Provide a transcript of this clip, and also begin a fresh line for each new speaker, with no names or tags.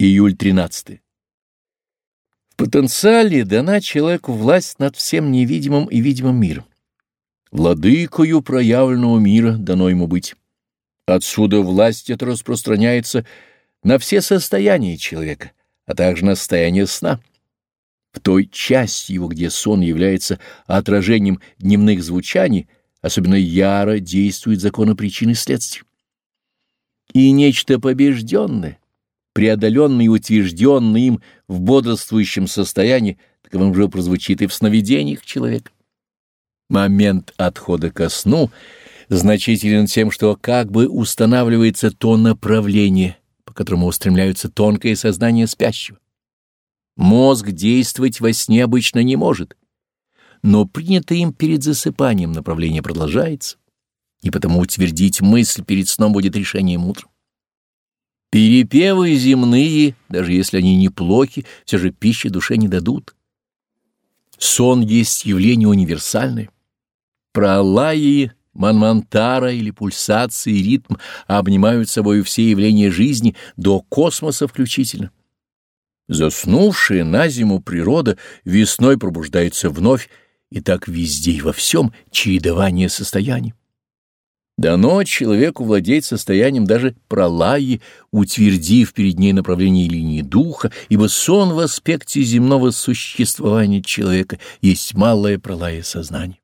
Июль 13. В потенциале дана человеку власть над всем невидимым и видимым миром. Владыкою проявленного мира дано ему быть. Отсюда власть эта распространяется на все состояния человека, а также на состояние сна. В той части его, где сон является отражением дневных звучаний, особенно яро действует законы причины и следствия. И нечто побежденное, преодоленный и утвержденный им в бодрствующем состоянии, таковым же прозвучит и в сновидениях человека. Момент отхода ко сну значителен тем, что как бы устанавливается то направление, по которому устремляются тонкое сознание спящего. Мозг действовать во сне обычно не может, но принято им перед засыпанием направление продолжается, и потому утвердить мысль перед сном будет решением утром. Перепевы земные, даже если они неплохи, все же пищи душе не дадут. Сон есть явление универсальное. Пролаи, манмантара или пульсации ритм обнимают собой все явления жизни до космоса включительно. Заснувшая на зиму природа весной пробуждается вновь, и так везде и во всем чередование состояний. Дано человеку владеть состоянием даже пролаи, утвердив перед ней направление линии духа, ибо сон в аспекте земного существования человека есть малое пролая сознания.